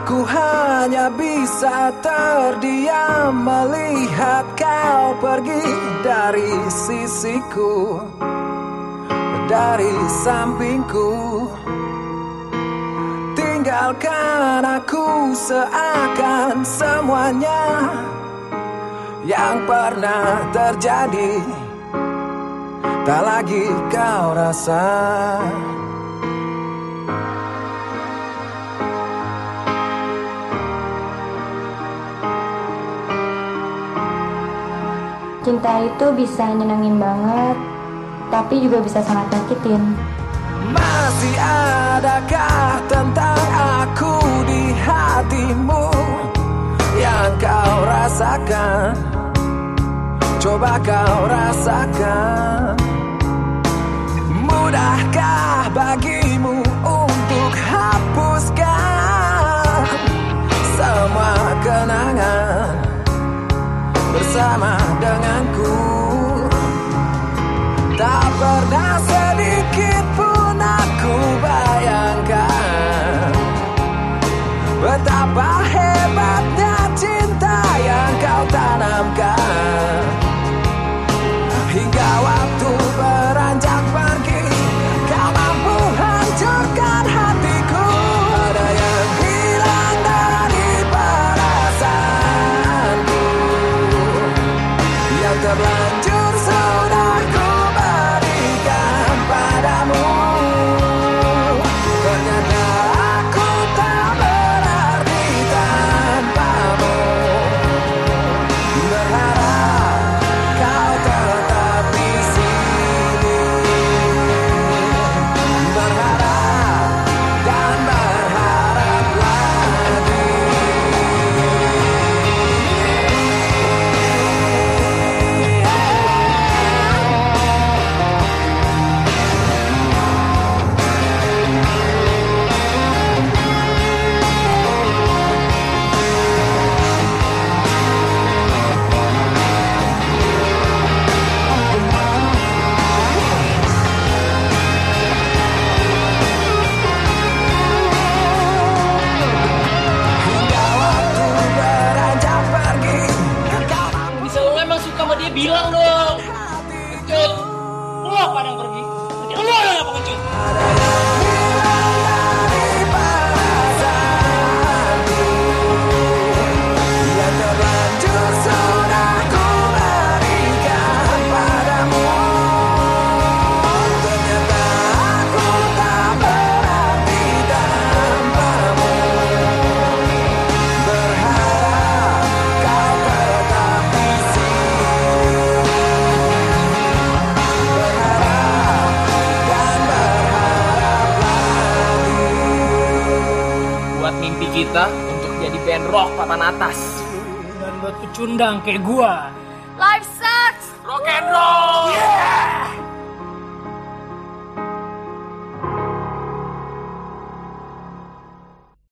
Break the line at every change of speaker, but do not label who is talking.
hanya bisa terdiam melihat kau pergi dari sisiku, dari sampingku. Tinggalkan aku seakan semuanya yang pernah terjadi tak lagi kau rasa.
Cinta itu bisa nyenengin banget, tapi juga bisa sangat nyakitin.
Masih adakah tentang aku di hatimu yang kau rasakan? Coba kau rasakan. Mudahkah bagimu untuk hapuskan semua kenangan bersama denganku? い
ろい kita untuk jadi band rock papan atas. Dan buat pecundang kayak gua.
Life sucks.
Rock and roll.